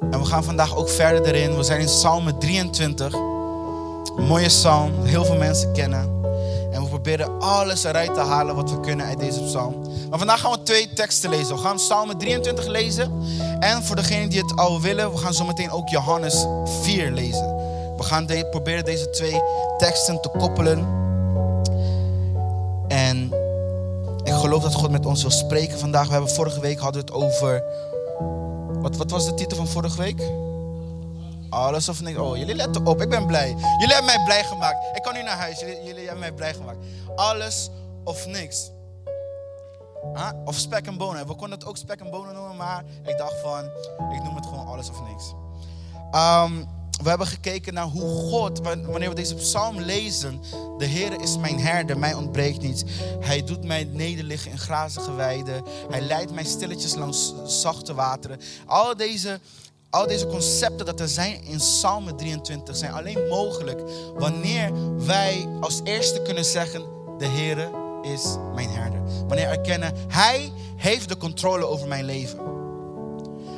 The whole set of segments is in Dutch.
En we gaan vandaag ook verder erin. We zijn in Psalm 23. Een mooie psalm, heel veel mensen kennen. En we proberen alles eruit te halen wat we kunnen uit deze psalm. Maar vandaag gaan we twee teksten lezen. We gaan Psalm 23 lezen. En voor degenen die het al willen, we gaan zometeen ook Johannes 4 lezen. We gaan proberen deze twee teksten te koppelen. En ik geloof dat God met ons wil spreken vandaag. We hebben vorige week hadden het over. Wat, wat was de titel van vorige week? Alles of niks. Oh, jullie letten op. Ik ben blij. Jullie hebben mij blij gemaakt. Ik kan nu naar huis. Jullie, hebben mij blij gemaakt. Alles of niks. Of spek en bonen. We konden het ook spek en bonen noemen, maar ik dacht van, ik noem het gewoon alles of niks. Um, we hebben gekeken naar hoe God, wanneer we deze psalm lezen, de Heer is mijn herder, mij ontbreekt niets. Hij doet mij nederliggen in grazige weiden. Hij leidt mij stilletjes langs zachte wateren. Al deze, al deze concepten dat er zijn in Psalm 23 zijn alleen mogelijk wanneer wij als eerste kunnen zeggen, de Heer is mijn herder. Wanneer erkennen, Hij heeft de controle over mijn leven.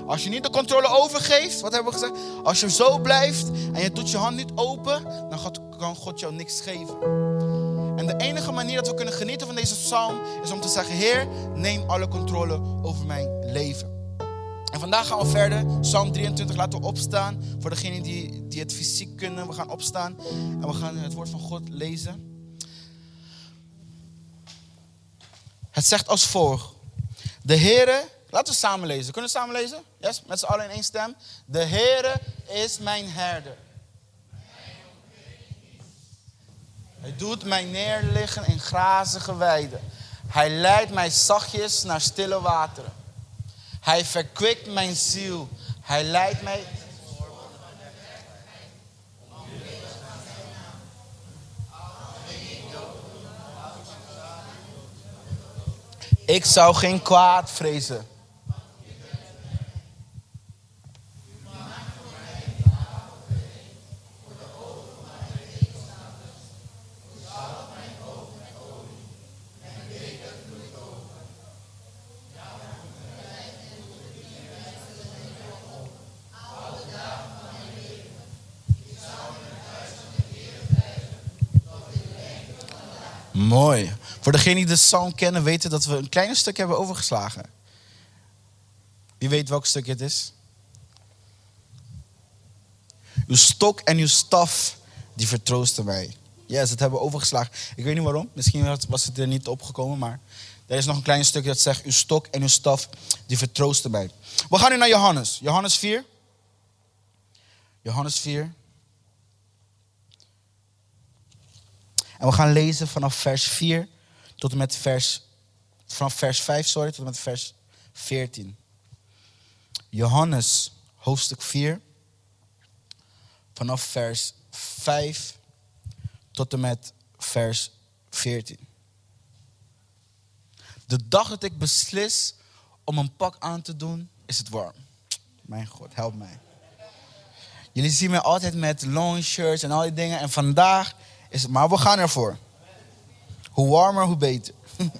Als je niet de controle overgeeft, wat hebben we gezegd? Als je zo blijft en je doet je hand niet open, dan kan God jou niks geven. En de enige manier dat we kunnen genieten van deze psalm is om te zeggen: Heer, neem alle controle over mijn leven. En vandaag gaan we verder. Psalm 23 laten we opstaan. Voor degenen die, die het fysiek kunnen, we gaan opstaan. En we gaan het woord van God lezen. Het zegt als volgt. De Heere Laten we samen lezen. Kunnen we samen lezen? Yes? Met z'n allen in één stem. De Heere is mijn herder. Hij doet mij neerliggen in grazige weiden. Hij leidt mij zachtjes naar stille wateren. Hij verkwikt mijn ziel. Hij leidt mij Ik zou geen kwaad vrezen. Mooi. Voor degenen die de psalm kennen, weten dat we een klein stuk hebben overgeslagen. Wie weet welk stuk het is? Uw stok en uw staf, die vertroosten mij. Yes, dat hebben we overgeslagen. Ik weet niet waarom. Misschien was het er niet opgekomen, maar er is nog een klein stukje dat zegt: Uw stok en uw staf, die vertroosten mij. We gaan nu naar Johannes. Johannes 4. Johannes 4. En we gaan lezen vanaf vers 4 tot en met vers, vanaf vers 5, sorry, tot en met vers 14. Johannes, hoofdstuk 4, vanaf vers 5 tot en met vers 14. De dag dat ik beslis om een pak aan te doen, is het warm. Mijn God, help mij. Jullie zien mij altijd met long shirts en al die dingen. En vandaag is maar we gaan ervoor. Hoe warmer, hoe beter.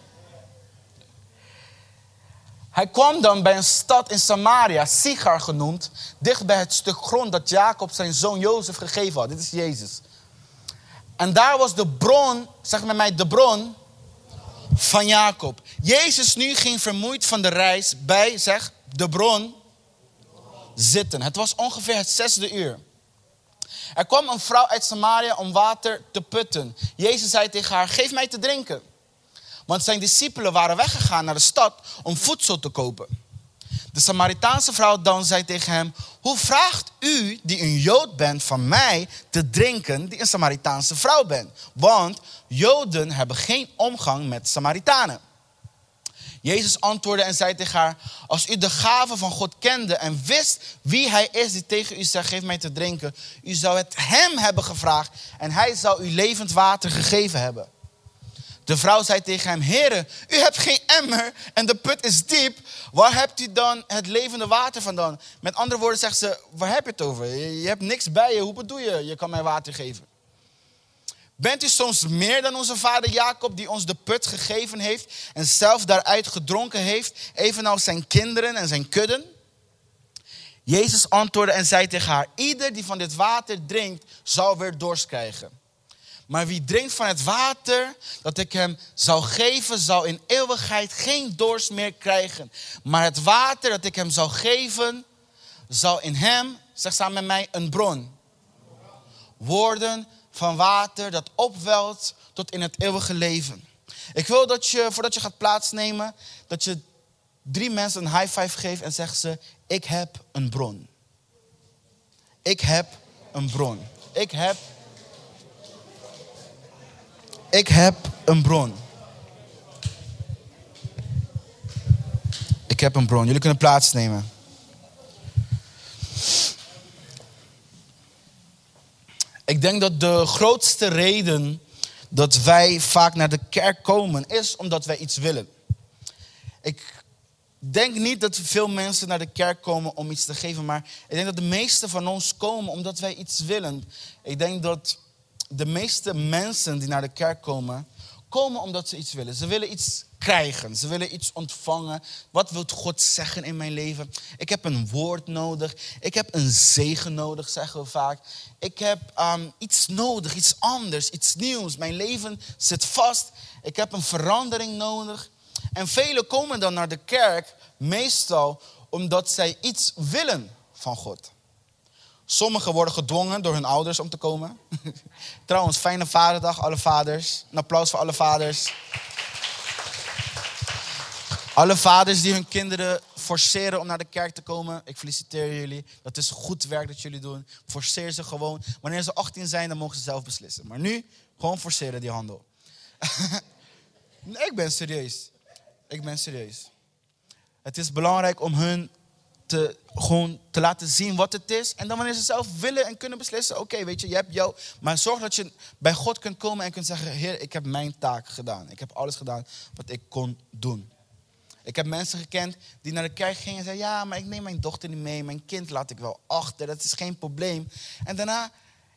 Hij kwam dan bij een stad in Samaria, Sigar genoemd, dicht bij het stuk grond dat Jacob zijn zoon Jozef gegeven had. Dit is Jezus. En daar was de bron, zeg met mij, de bron van Jacob. Jezus nu ging vermoeid van de reis bij, zeg, de bron zitten. Het was ongeveer het zesde uur. Er kwam een vrouw uit Samaria om water te putten. Jezus zei tegen haar: Geef mij te drinken. Want zijn discipelen waren weggegaan naar de stad om voedsel te kopen. De Samaritaanse vrouw dan zei tegen hem: Hoe vraagt u, die een Jood bent, van mij te drinken, die een Samaritaanse vrouw bent? Want Joden hebben geen omgang met Samaritanen. Jezus antwoordde en zei tegen haar: Als u de gave van God kende en wist wie hij is die tegen u zegt: Geef mij te drinken, u zou het hem hebben gevraagd en hij zou u levend water gegeven hebben. De vrouw zei tegen hem: Heere, u hebt geen emmer en de put is diep. Waar hebt u dan het levende water vandaan? Met andere woorden zegt ze: Waar heb je het over? Je hebt niks bij je. Hoe bedoel je? Je kan mij water geven. Bent u soms meer dan onze vader Jacob, die ons de put gegeven heeft en zelf daaruit gedronken heeft, evenals zijn kinderen en zijn kudden? Jezus antwoordde en zei tegen haar: Ieder die van dit water drinkt, zal weer dorst krijgen. Maar wie drinkt van het water dat ik hem zal geven, zal in eeuwigheid geen dorst meer krijgen. Maar het water dat ik hem zal geven, zal in hem, zeg samen met mij, een bron worden van water dat opwelt tot in het eeuwige leven. Ik wil dat je, voordat je gaat plaatsnemen, dat je drie mensen een high five geeft en zegt ze, ik heb een bron. Ik heb een bron. Ik heb ik heb een bron. Ik heb een bron. Jullie kunnen plaatsnemen. Ik denk dat de grootste reden dat wij vaak naar de kerk komen is omdat wij iets willen. Ik denk niet dat veel mensen naar de kerk komen om iets te geven, maar ik denk dat de meeste van ons komen omdat wij iets willen. Ik denk dat de meeste mensen die naar de kerk komen, komen omdat ze iets willen. Ze willen iets krijgen. Ze willen iets ontvangen. Wat wil God zeggen in mijn leven? Ik heb een woord nodig. Ik heb een zegen nodig, zeggen we vaak. Ik heb um, iets nodig, iets anders, iets nieuws. Mijn leven zit vast. Ik heb een verandering nodig. En velen komen dan naar de kerk meestal omdat zij iets willen van God. Sommigen worden gedwongen door hun ouders om te komen. Trouwens, fijne vaderdag, alle vaders. Een applaus voor alle vaders. Alle vaders die hun kinderen forceren om naar de kerk te komen. Ik feliciteer jullie. Dat is goed werk dat jullie doen. Forceer ze gewoon. Wanneer ze 18 zijn, dan mogen ze zelf beslissen. Maar nu, gewoon forceren die handel. ik ben serieus. Ik ben serieus. Het is belangrijk om hun gewoon te laten zien wat het is. En dan wanneer ze zelf willen en kunnen beslissen, oké, weet je, je hebt jou. Maar zorg dat je bij God kunt komen en kunt zeggen, Heer, ik heb mijn taak gedaan. Ik heb alles gedaan wat ik kon doen. Ik heb mensen gekend die naar de kerk gingen en zeiden, ja, maar ik neem mijn dochter niet mee. Mijn kind laat ik wel achter, dat is geen probleem. En daarna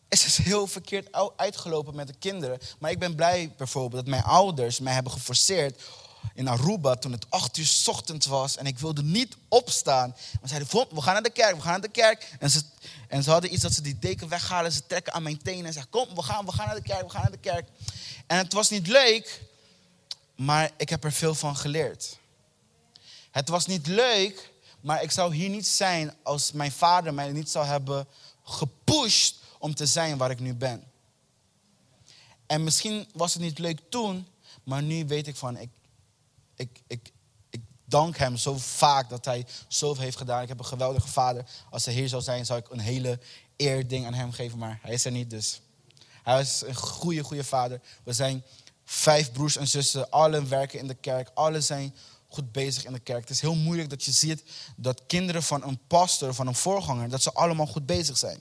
is het heel verkeerd uitgelopen met de kinderen. Maar ik ben blij bijvoorbeeld dat mijn ouders mij hebben geforceerd in Aruba toen het acht uur ochtends was en ik wilde niet opstaan. Maar zeiden, we gaan naar de kerk, we gaan naar de kerk. En ze, en ze hadden iets dat ze die deken weghalen, ze trekken aan mijn tenen en zeggen, kom, we gaan, we gaan naar de kerk, we gaan naar de kerk. En het was niet leuk, maar ik heb er veel van geleerd. Het was niet leuk, maar ik zou hier niet zijn als mijn vader mij niet zou hebben gepusht om te zijn waar ik nu ben. En misschien was het niet leuk toen, maar nu weet ik van, ik, ik, ik, ik dank hem zo vaak dat hij zoveel heeft gedaan. Ik heb een geweldige vader. Als hij hier zou zijn, zou ik een hele eerding aan hem geven. Maar hij is er niet, dus. Hij is een goede, goede vader. We zijn vijf broers en zussen. Allen werken in de kerk. Allen zijn goed bezig in de kerk. Het is heel moeilijk dat je ziet dat kinderen van een pastor, van een voorganger, dat ze allemaal goed bezig zijn.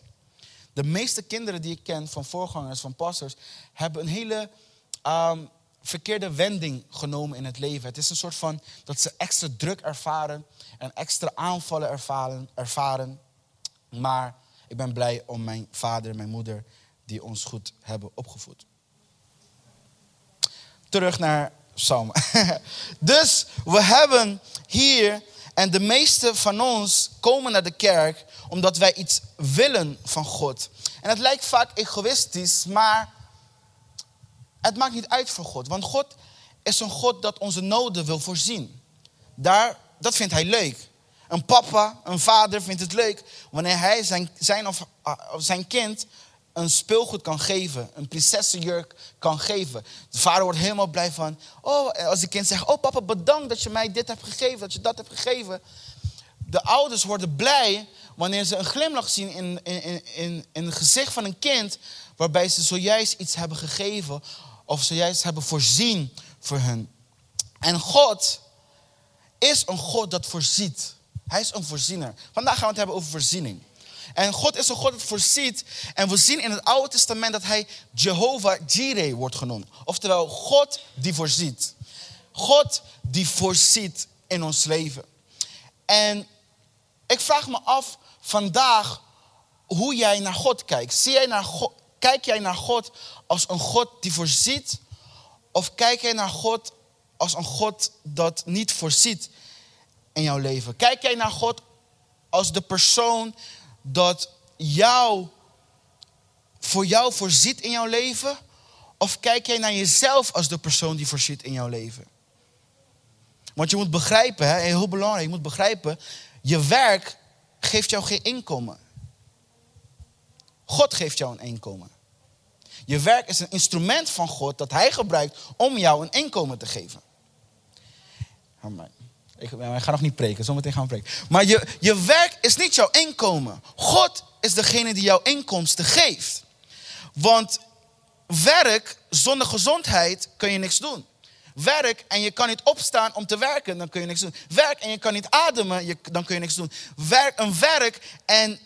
De meeste kinderen die ik ken van voorgangers, van pastors, hebben een hele um, verkeerde wending genomen in het leven. Het is een soort van dat ze extra druk ervaren en extra aanvallen ervaren. ervaren. Maar ik ben blij om mijn vader en mijn moeder die ons goed hebben opgevoed. Terug naar Psalm. dus we hebben hier, en de meeste van ons komen naar de kerk omdat wij iets willen van God. En het lijkt vaak egoïstisch, maar het maakt niet uit voor God. Want God is een God dat onze noden wil voorzien. Daar, dat vindt hij leuk. Een papa, een vader vindt het leuk wanneer hij zijn, zijn of uh, zijn kind een speelgoed kan geven, een prinsessenjurk kan geven. De vader wordt helemaal blij van, oh, als het kind zegt, oh papa, bedankt dat je mij dit hebt gegeven, dat je dat hebt gegeven. De ouders worden blij wanneer ze een glimlach zien in, in, in, in het gezicht van een kind, waarbij ze zojuist iets hebben gegeven of ze juist hebben voorzien voor hen. En God is een God dat voorziet. Hij is een voorziener. Vandaag gaan we het hebben over voorziening. En God is een God dat voorziet. En we zien in het Oude Testament dat hij Jehovah Jireh wordt genoemd. Oftewel, God die voorziet. God die voorziet in ons leven. En ik vraag me af vandaag hoe jij naar God kijkt. Zie jij naar God, kijk jij naar God als een God die voorziet? Of kijk jij naar God als een God dat niet voorziet in jouw leven? Kijk jij naar God als de persoon dat jou, voor jou voorziet in jouw leven? Of kijk jij naar jezelf als de persoon die voorziet in jouw leven? Want je moet begrijpen, hè, heel belangrijk, je moet begrijpen, je werk geeft jou geen inkomen. God geeft jou een inkomen. Je werk is een instrument van God dat Hij gebruikt om jou een inkomen te geven. Amen. Ik, ga nog niet preken, zometeen gaan we preken. Maar je, je werk is niet jouw inkomen. God is degene die jouw inkomsten geeft. Want werk zonder gezondheid kun je niks doen. Werk en je kan niet opstaan om te werken, dan kun je niks doen. Werk en je kan niet ademen, je, dan kun je niks doen. Werk, een werk en,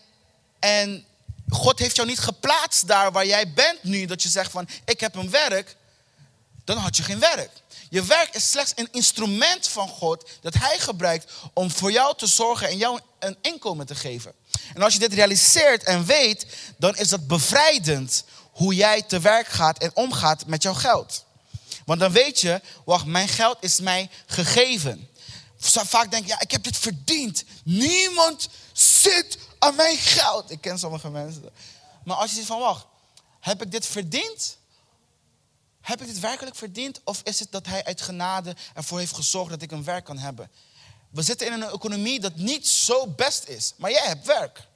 en God heeft jou niet geplaatst daar waar jij bent nu, dat je zegt van ik heb een werk, dan had je geen werk. Je werk is slechts een instrument van God dat Hij gebruikt om voor jou te zorgen en jou een inkomen te geven. En als je dit realiseert en weet, dan is dat bevrijdend hoe jij te werk gaat en omgaat met jouw geld. Want dan weet je, wacht, mijn geld is mij gegeven. Vaak denk je, ja, ik heb dit verdiend. Niemand zit aan mijn geld. Ik ken sommige mensen. Maar als je ziet van, wacht, heb ik dit verdiend? Heb ik dit werkelijk verdiend? Of is het dat hij uit genade ervoor heeft gezorgd dat ik een werk kan hebben? We zitten in een economie dat niet zo best is. Maar jij hebt werk.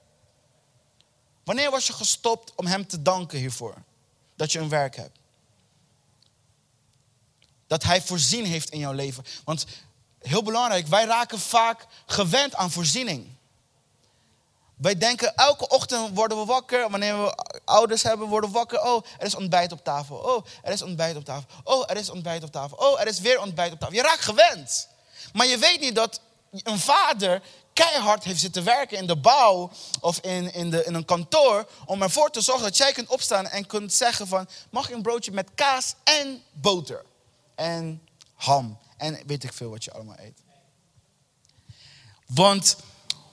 Wanneer was je gestopt om hem te danken hiervoor? Dat je een werk hebt. Dat hij voorzien heeft in jouw leven. Want heel belangrijk, wij raken vaak gewend aan voorziening. Wij denken elke ochtend worden we wakker. Wanneer we ouders hebben, worden we wakker. Oh, er is ontbijt op tafel. Oh, er is ontbijt op tafel. Oh, er is ontbijt op tafel. Oh, er is weer ontbijt op tafel. Je raakt gewend. Maar je weet niet dat een vader keihard heeft zitten werken in de bouw of in, in, de, in een kantoor. Om ervoor te zorgen dat jij kunt opstaan en kunt zeggen van... Mag ik een broodje met kaas en boter? En ham. En weet ik veel wat je allemaal eet. Want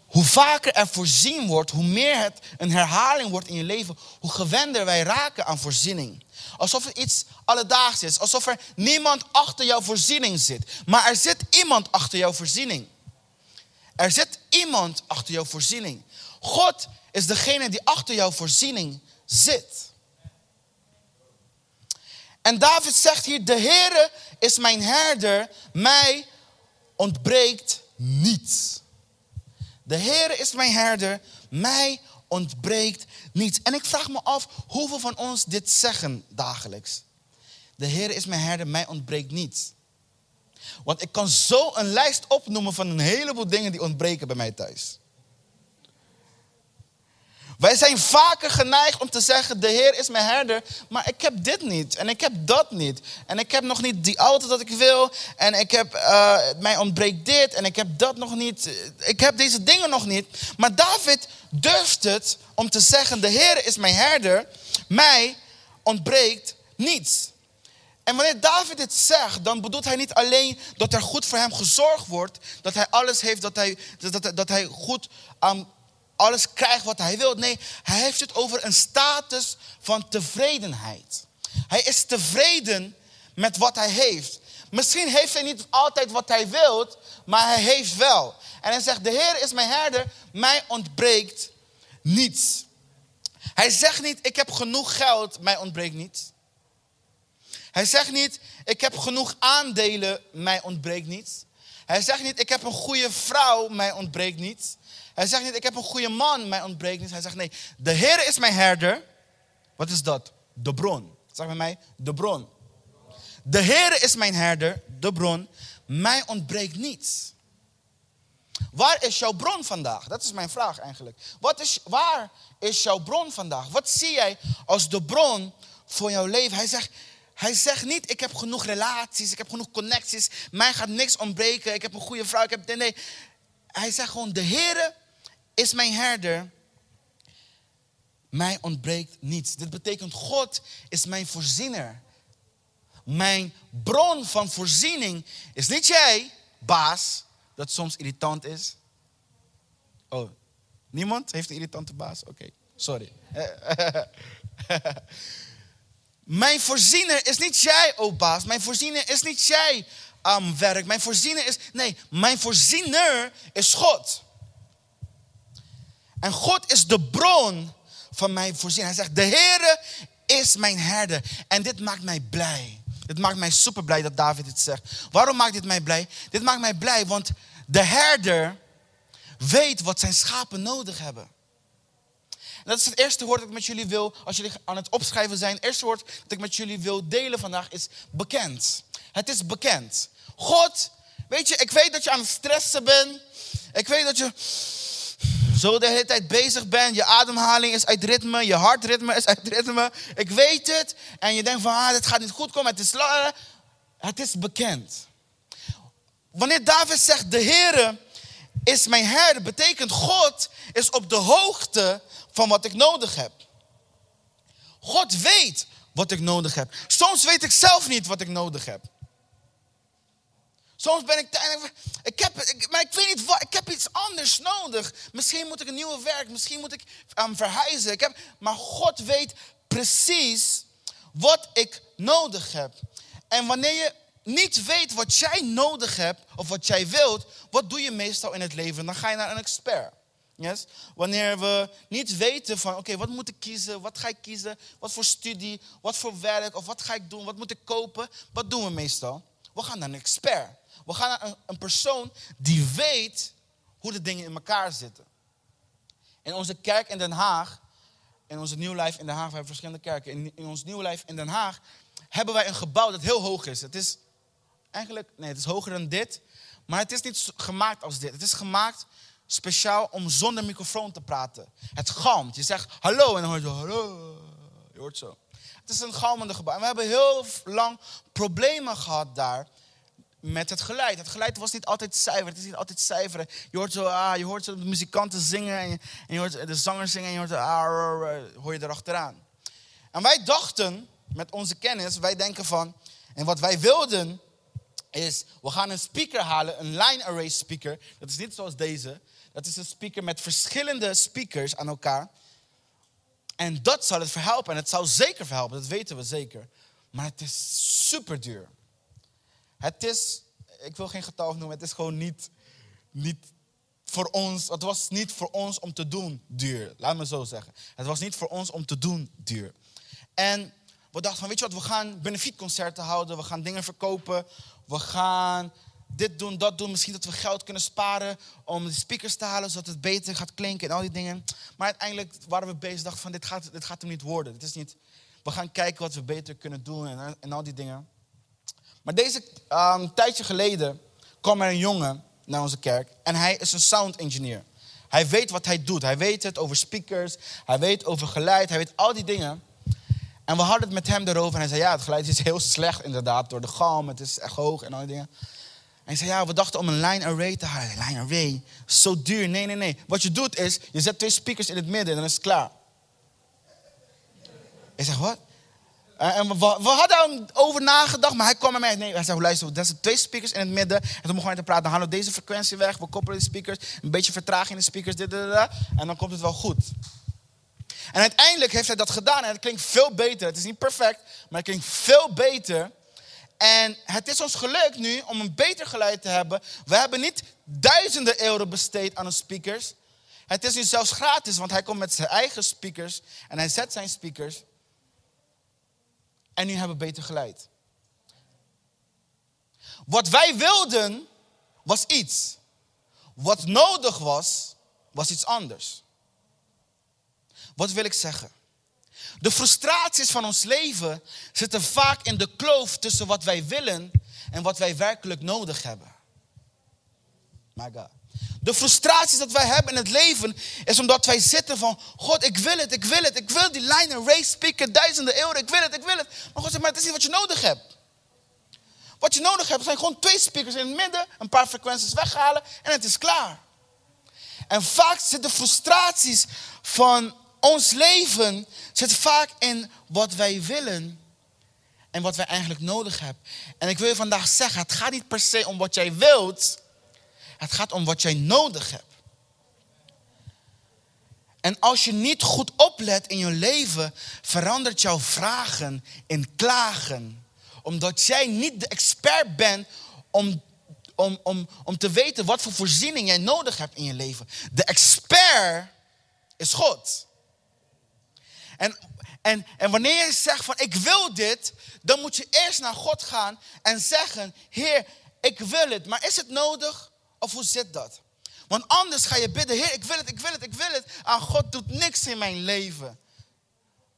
hoe vaker er voorzien wordt, hoe meer het een herhaling wordt in je leven, hoe gewender wij raken aan voorziening. Alsof het iets alledaags is, alsof er niemand achter jouw voorziening zit. Maar er zit iemand achter jouw voorziening. Er zit iemand achter jouw voorziening. God is degene die achter jouw voorziening zit. En David zegt hier, de Heere is mijn herder, mij ontbreekt niets. De Heer is mijn herder, mij ontbreekt niets. En ik vraag me af hoeveel van ons dit zeggen dagelijks. De Heer is mijn herder, mij ontbreekt niets. Want ik kan zo een lijst opnoemen van een heleboel dingen die ontbreken bij mij thuis. Wij zijn vaker geneigd om te zeggen, de Heer is mijn herder, maar ik heb dit niet en ik heb dat niet. En ik heb nog niet die auto dat ik wil en ik heb, uh, mij ontbreekt dit en ik heb dat nog niet. Ik heb deze dingen nog niet. Maar David durft het om te zeggen, de Heer is mijn herder, mij ontbreekt niets. En wanneer David dit zegt, dan bedoelt hij niet alleen dat er goed voor hem gezorgd wordt, dat hij alles heeft, dat hij, dat, dat, hij goed um, alles krijgt wat hij wil. Nee, hij heeft het over een status van tevredenheid. Hij is tevreden met wat hij heeft. Misschien heeft hij niet altijd wat hij wilt, maar hij heeft wel. En hij zegt, de Heer is mijn herder, mij ontbreekt niets. Hij zegt niet, ik heb genoeg geld, mij ontbreekt niets. Hij zegt niet, ik heb genoeg aandelen, mij ontbreekt niets. Hij zegt niet, ik heb een goede vrouw, mij ontbreekt niets. Hij zegt niet, ik heb een goede man, mij ontbreekt niets. Hij zegt, nee, de Heer is mijn herder. Wat is dat? De bron. Zeg bij mij, de bron. De Heer is mijn herder, de bron. Mij ontbreekt niets. Waar is jouw bron vandaag? Dat is mijn vraag eigenlijk. Wat is, waar is jouw bron vandaag? Wat zie jij als de bron voor jouw leven? Hij zegt, hij zegt niet, ik heb genoeg relaties, ik heb genoeg connecties, mij gaat niks ontbreken, ik heb een goede vrouw, ik heb... Nee, nee. Hij zegt gewoon, de Heer is mijn herder, mij ontbreekt niets. Dit betekent, God is mijn voorziener. Mijn bron van voorziening is niet jij, baas, dat soms irritant is. Oh, niemand heeft een irritante baas? Oké, sorry. Mijn voorziener is niet jij, oh baas. Mijn voorziener is niet jij, um, werk. Mijn voorziener is. Nee, mijn voorziener is God. En God is de bron van mijn voorziening. Hij zegt, de Heere is mijn herder. En dit maakt mij blij. Dit maakt mij super blij dat David dit zegt. Waarom maakt dit mij blij? Dit maakt mij blij, want de herder weet wat zijn schapen nodig hebben. En dat is het eerste woord dat ik met jullie wil, als jullie aan het opschrijven zijn. Het eerste woord dat ik met jullie wil delen vandaag is bekend. Het is bekend. God, weet je, ik weet dat je aan het stressen bent. Ik weet dat je zo de hele tijd bezig bent. Je ademhaling is uit ritme, je hartritme is uit ritme. Ik weet het. En je denkt van, ah, dit gaat niet goed komen. Het is, het is bekend. Wanneer David zegt, de Heere is mijn herder, betekent God is op de hoogte van wat ik nodig heb. God weet wat ik nodig heb. Soms weet ik zelf niet wat ik nodig heb. Soms ben ik te ik heb, ik, maar ik weet niet ik heb iets anders nodig. Misschien moet ik een nieuwe werk, misschien moet ik um, verhuizen. Ik heb, maar God weet precies wat ik nodig heb. En wanneer je niet weet wat jij nodig hebt of wat jij wilt, wat doe je meestal in het leven? Dan ga je naar een expert. Yes? Wanneer we niet weten van, oké, wat moet ik kiezen? Wat ga ik kiezen? Wat voor studie? Wat voor werk? Of wat ga ik doen? Wat moet ik kopen? Wat doen we meestal? We gaan naar een expert. We gaan naar een, een persoon die weet hoe de dingen in elkaar zitten. In onze kerk in Den Haag, in onze Nieuw Life in Den Haag, we hebben verschillende kerken. In, ons Nieuw Life in Den Haag hebben wij een gebouw dat heel hoog is. Het is eigenlijk, nee, het is hoger dan dit. Maar het is niet gemaakt als dit. Het is gemaakt speciaal om zonder microfoon te praten. Het galmt. Je zegt hallo en dan hoor je hallo. Je hoort zo. Het is een galmende gebouw. En we hebben heel lang problemen gehad daar met het geluid. Het geluid was niet altijd zuiver. Het is niet altijd zuiver. Je hoort zo, ah, je hoort zo de muzikanten zingen en je, en je hoort de zangers zingen en je hoort, ah, hoor je erachteraan. En wij dachten, met onze kennis, wij denken van, en wat wij wilden, is we gaan een speaker halen, een line array speaker. Dat is niet zoals deze. Dat is een speaker met verschillende speakers aan elkaar. En dat zal het verhelpen. En het zou zeker verhelpen, dat weten we zeker. Maar het is super duur. Het is, ik wil geen getal noemen, het is gewoon niet, niet voor ons, het was niet voor ons om te doen duur. Laat me zo zeggen. Het was niet voor ons om te doen duur. En we dachten van, weet je wat, we gaan benefietconcerten houden, we gaan dingen verkopen, we gaan dit doen, dat doen. Misschien dat we geld kunnen sparen om de speakers te halen, zodat het beter gaat klinken en al die dingen. Maar uiteindelijk waren we bezig, dachten van, dit gaat, dit gaat hem niet worden. Dit is niet, we gaan kijken wat we beter kunnen doen en, en al die dingen. Maar deze um, tijdje geleden kwam er een jongen naar onze kerk en hij is een sound engineer. Hij weet wat hij doet. Hij weet het over speakers, hij weet over geluid, hij weet al die dingen. En we hadden het met hem erover en hij zei, ja, het geluid is heel slecht inderdaad door de galm, het is echt hoog en al die dingen. En hij zei, ja, we dachten om een line array te halen. Line array, zo duur. Nee, nee, nee. Wat je doet is, je zet twee speakers in het midden en dan is het klaar. Ik zeg, wat? Eh, en we, we hadden over nagedacht, maar hij kwam met mij. Nee, hij zei, luister, dat zijn twee speakers in het midden. En toen begon hij te praten, dan halen we deze frequentie weg. We koppelen de speakers, een beetje vertraging in de speakers. Dit, dit, dit, en dan komt het wel goed. En uiteindelijk heeft hij dat gedaan en het klinkt veel beter. Het is niet perfect, maar het klinkt veel beter. En het is ons gelukt nu om een beter geluid te hebben. We hebben niet duizenden euro besteed aan de speakers. Het is nu zelfs gratis, want hij komt met zijn eigen speakers en hij zet zijn speakers. En nu hebben we beter geluid. Wat wij wilden was iets. Wat nodig was, was iets anders. Wat wil ik zeggen? De frustraties van ons leven zitten vaak in de kloof tussen wat wij willen en wat wij werkelijk nodig hebben. My God. De frustraties dat wij hebben in het leven is omdat wij zitten van, God, ik wil het, ik wil het, ik wil die line and race speaker, duizenden euro, ik wil het, ik wil het. Maar God zegt, maar het is niet wat je nodig hebt. Wat je nodig hebt zijn gewoon twee speakers in het midden, een paar frequenties weghalen en het is klaar. En vaak zitten frustraties van ons leven zit vaak in wat wij willen en wat wij eigenlijk nodig hebben. En ik wil je vandaag zeggen, het gaat niet per se om wat jij wilt, het gaat om wat jij nodig hebt. En als je niet goed oplet in je leven, verandert jouw vragen in klagen. Omdat jij niet de expert bent om, om, om, om te weten wat voor voorziening jij nodig hebt in je leven. De expert is God. En, en, en wanneer je zegt van ik wil dit, dan moet je eerst naar God gaan en zeggen, Heer, ik wil het. Maar is het nodig of hoe zit dat? Want anders ga je bidden, Heer, ik wil het, ik wil het, ik wil het. En God doet niks in mijn leven.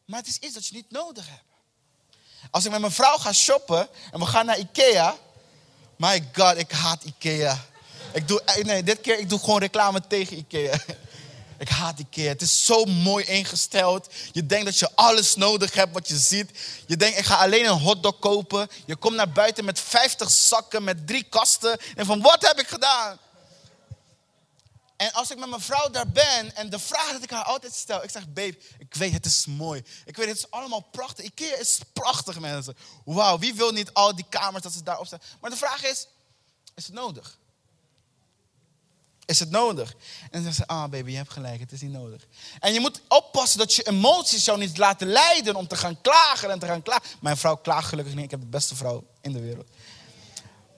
Maar het is iets dat je niet nodig hebt. Als ik met mijn vrouw ga shoppen en we gaan naar Ikea. My God, ik haat Ikea. Ik doe, eh, nee, dit keer ik doe gewoon reclame tegen Ikea. Ik haat Ikea. Het is zo mooi ingesteld. Je denkt dat je alles nodig hebt wat je ziet. Je denkt, ik ga alleen een hotdog kopen. Je komt naar buiten met 50 zakken, met drie kasten. En van, wat heb ik gedaan? En als ik met mijn vrouw daar ben en de vraag dat ik haar altijd stel, ik zeg, babe, ik weet het is mooi. Ik weet het is allemaal prachtig. Ikea is prachtig, mensen. Wauw, wie wil niet al die kamers dat ze daarop staan? Maar de vraag is, is het nodig? Is het nodig? En dan zeggen ze, ah baby, je hebt gelijk, het is niet nodig. En je moet oppassen dat je emoties jou niet laten leiden om te gaan klagen en te gaan klagen. Mijn vrouw klaagt gelukkig niet, ik heb de beste vrouw in de wereld.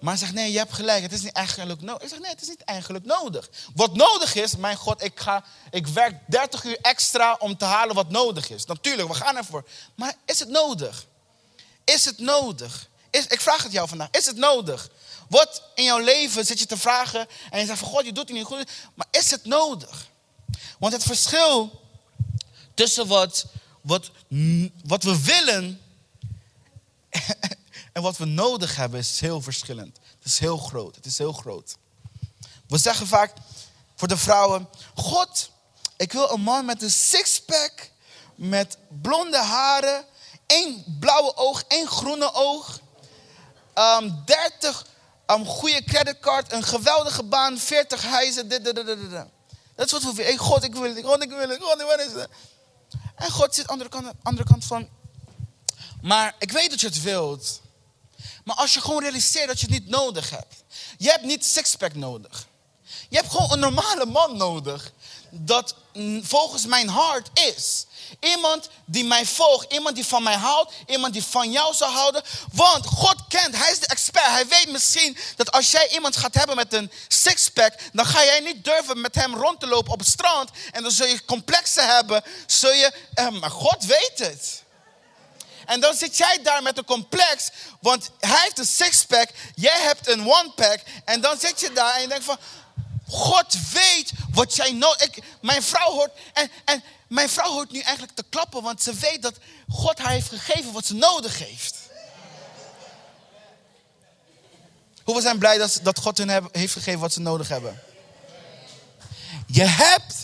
Maar zegt, nee, je hebt gelijk, het is niet eigenlijk nodig. Ik zeg, nee, het is niet eigenlijk nodig. Wat nodig is, mijn God, ik, ga, ik werk 30 uur extra om te halen wat nodig is. Natuurlijk, we gaan ervoor. Maar is het nodig? Is het nodig? Is, ik vraag het jou vandaag, is het nodig? Wat in jouw leven zit je te vragen en je zegt van God, je doet het niet goed. Maar is het nodig? Want het verschil tussen wat, wat, wat we willen en wat we nodig hebben is heel verschillend. Het is heel groot. Het is heel groot. We zeggen vaak voor de vrouwen: God, ik wil een man met een sixpack, met blonde haren, één blauwe oog, één groene oog, um, ehm, 30 um, goede creditcard, een geweldige baan, 40 huizen. Dit, dit, dit, dit. Dat wat we willen. God, ik wil het. God, ik wil het. God? En God zit aan de andere kant, andere kant van. Maar ik weet dat je het wilt. Maar als je gewoon realiseert dat je het niet nodig hebt. Je hebt niet sixpack nodig. Je hebt gewoon een normale man nodig. Dat volgens mijn hart is. Iemand die mij volgt, iemand die van mij houdt, iemand die van jou zal houden. Want God kent, hij is de expert. Hij weet misschien dat als jij iemand gaat hebben met een sixpack, dan ga jij niet durven met hem rond te lopen op het strand. En dan zul je complexen hebben. Zul je, eh, maar God weet het. En dan zit jij daar met een complex, want hij heeft een sixpack, jij hebt een one-pack. En dan zit je daar en je denkt van, God weet wat jij nodig... Mijn vrouw hoort... En, en mijn vrouw hoort nu eigenlijk te klappen, want ze weet dat God haar heeft gegeven wat ze nodig heeft. Hoe we zijn blij dat, dat God hun heeft gegeven wat ze nodig hebben. Je hebt,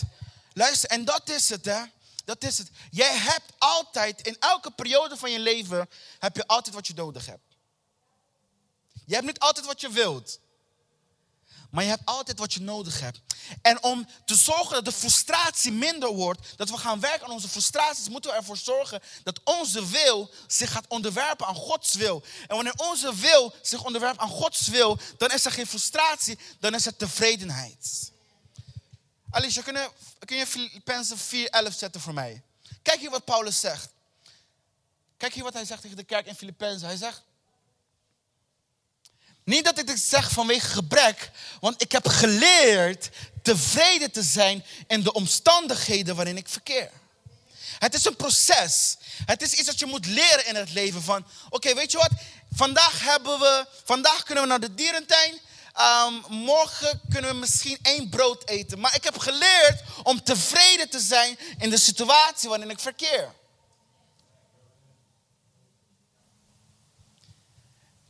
luister, en dat is het hè. Dat is het. Jij hebt altijd, in elke periode van je leven, heb je altijd wat je nodig hebt. Je hebt niet altijd wat je wilt. Maar je hebt altijd wat je nodig hebt. En om te zorgen dat de frustratie minder wordt, dat we gaan werken aan onze frustraties, moeten we ervoor zorgen dat onze wil zich gaat onderwerpen aan Gods wil. En wanneer onze wil zich onderwerpt aan Gods wil, dan is er geen frustratie, dan is er tevredenheid. Alicia, kun je, kun je Filippenzen 4:11 zetten voor mij? Kijk hier wat Paulus zegt. Kijk hier wat hij zegt tegen de kerk in Filippenzen. Hij zegt, niet dat ik dit zeg vanwege gebrek, want ik heb geleerd tevreden te zijn in de omstandigheden waarin ik verkeer. Het is een proces. Het is iets dat je moet leren in het leven. Van, oké, weet je wat? Vandaag hebben we, vandaag kunnen we naar de dierentuin. Um, morgen kunnen we misschien één brood eten. Maar ik heb geleerd om tevreden te zijn in de situatie waarin ik verkeer.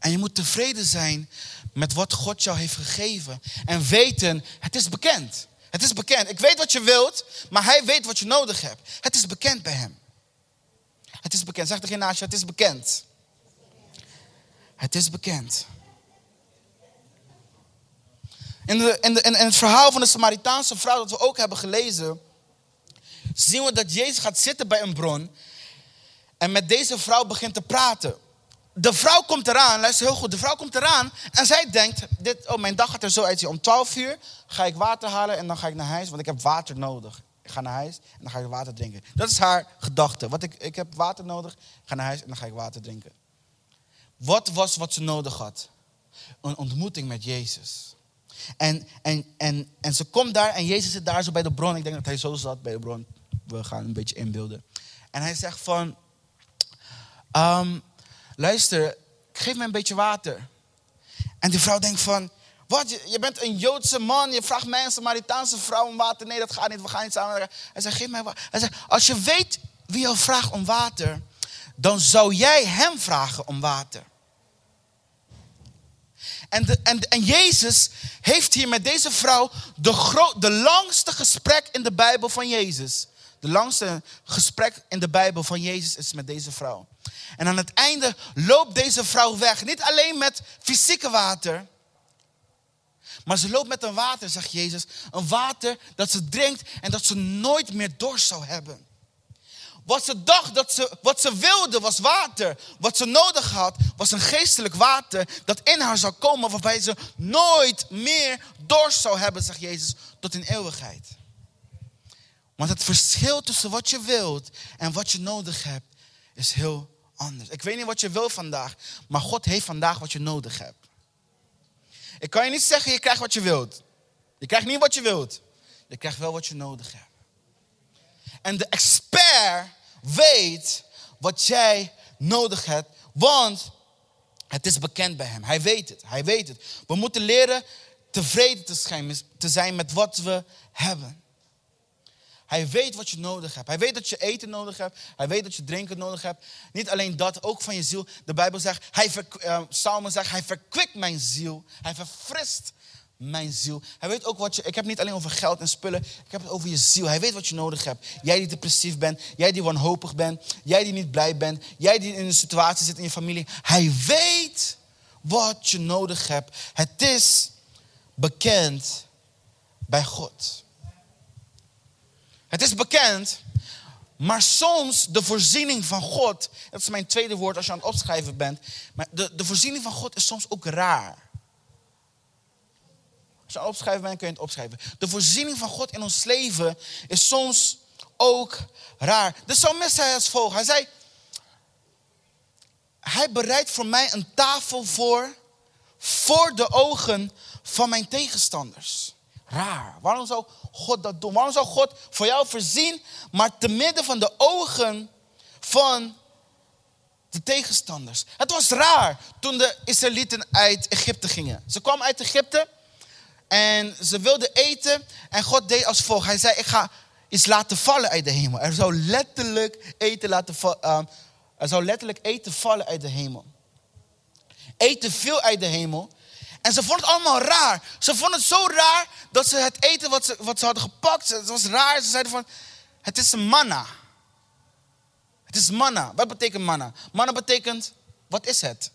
En je moet tevreden zijn met wat God jou heeft gegeven. En weten, het is bekend. Het is bekend. Ik weet wat je wilt, maar hij weet wat je nodig hebt. Het is bekend bij hem. Het is bekend. Zeg tegen naast je, het is bekend. Het is bekend. In, de, in, de, in het verhaal van de Samaritaanse vrouw dat we ook hebben gelezen, zien we dat Jezus gaat zitten bij een bron en met deze vrouw begint te praten de vrouw komt eraan, luister heel goed, de vrouw komt eraan en zij denkt, dit, oh mijn dag gaat er zo uitzien. Om 12 uur ga ik water halen en dan ga ik naar huis, want ik heb water nodig. Ik ga naar huis en dan ga ik water drinken. Dat is haar gedachte. Wat ik, ik heb water nodig, ga naar huis en dan ga ik water drinken. Wat was wat ze nodig had? Een ontmoeting met Jezus. En, en, en, en ze komt daar en Jezus zit daar zo bij de bron. Ik denk dat hij zo zat bij de bron. we gaan een beetje inbeelden. En hij zegt van, ehm, luister, geef me een beetje water. En die vrouw denkt van, wat, je, bent een Joodse man, je vraagt mij een Samaritaanse vrouw om water. Nee, dat gaat niet, we gaan niet samen. Hij zegt, geef mij water. Hij zegt, als je weet wie jou vraagt om water, dan zou jij hem vragen om water. En, de, en, en Jezus heeft hier met deze vrouw de, de langste gesprek in de Bijbel van Jezus. De langste gesprek in de Bijbel van Jezus is met deze vrouw. En aan het einde loopt deze vrouw weg. Niet alleen met fysieke water. Maar ze loopt met een water, zegt Jezus. Een water dat ze drinkt en dat ze nooit meer dorst zou hebben. Wat ze dacht dat ze, wat ze wilde was water. Wat ze nodig had was een geestelijk water dat in haar zou komen, waarbij ze nooit meer dorst zou hebben, zegt Jezus, tot in eeuwigheid. Want het verschil tussen wat je wilt en wat je nodig hebt is heel anders. Ik weet niet wat je wil vandaag, maar God heeft vandaag wat je nodig hebt. Ik kan je niet zeggen, je krijgt wat je wilt. Je krijgt niet wat je wilt. Je krijgt wel wat je nodig hebt. En de expert weet wat jij nodig hebt, want het is bekend bij hem. Hij weet het, hij weet het. We moeten leren tevreden te zijn met wat we hebben. Hij weet wat je nodig hebt. Hij weet dat je eten nodig hebt. Hij weet dat je drinken nodig hebt. Niet alleen dat, ook van je ziel. De Bijbel zegt, hij uh, Psalmen zegt, hij verkwikt mijn ziel. Hij verfrist mijn ziel. Hij weet ook wat je. Ik heb het niet alleen over geld en spullen. Ik heb het over je ziel. Hij weet wat je nodig hebt. Jij die depressief bent. Jij die wanhopig bent. Jij die niet blij bent. Jij die in een situatie zit in je familie. Hij weet wat je nodig hebt. Het is bekend bij God. Het is bekend, maar soms de voorziening van God, dat is mijn tweede woord als je aan het opschrijven bent, maar de, de voorziening van God is soms ook raar. Als je aan het opschrijven bent, kun je het opschrijven. De voorziening van God in ons leven is soms ook raar. De psalmist zei als volgt, hij zei, hij bereidt voor mij een tafel voor, voor de ogen van mijn tegenstanders. Raar. Waarom zou God dat doen? Waarom zou God voor jou voorzien, maar te midden van de ogen van de tegenstanders? Het was raar toen de Israëlieten uit Egypte gingen. Ze kwamen uit Egypte en ze wilden eten en God deed als volgt. Hij zei, ik ga iets laten vallen uit de hemel. Er zou letterlijk eten, laten uh, er zou letterlijk eten vallen uit de hemel. Eten viel uit de hemel. En ze vonden het allemaal raar. Ze vonden het zo raar dat ze het eten wat ze, wat ze hadden gepakt, het was raar. Ze zeiden van, het is manna. Het is manna. Wat betekent manna? Manna betekent, wat is het?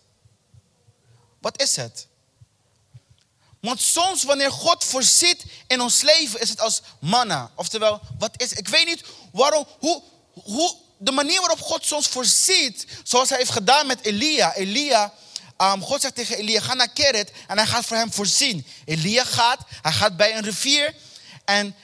Wat is het? Want soms wanneer God voorziet in ons leven, is het als manna. Oftewel, wat is Ik weet niet waarom, hoe, hoe, de manier waarop God soms voorziet, zoals hij heeft gedaan met Elia. Elia Um, God zegt tegen Elia, ga naar Keret en hij gaat voor hem voorzien. Elia gaat, hij gaat bij een rivier en,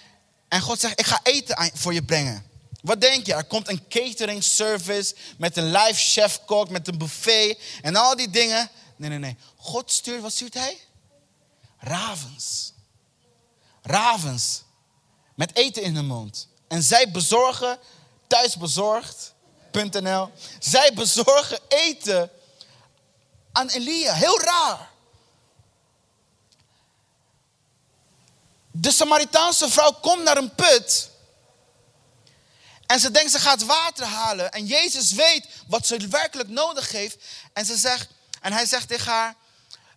en God zegt, ik ga eten voor je brengen. Wat denk je? Er komt een catering service met een live chef-kok, met een buffet en al die dingen. Nee, nee, nee. God stuurt, wat stuurt hij? Ravens. Ravens. Met eten in de mond. En zij bezorgen, thuisbezorgd.nl. Zij bezorgen eten aan Elia. Heel raar. De Samaritaanse vrouw komt naar een put. En ze denkt ze gaat water halen. En Jezus weet wat ze werkelijk nodig heeft. En, ze zegt, en hij zegt tegen haar,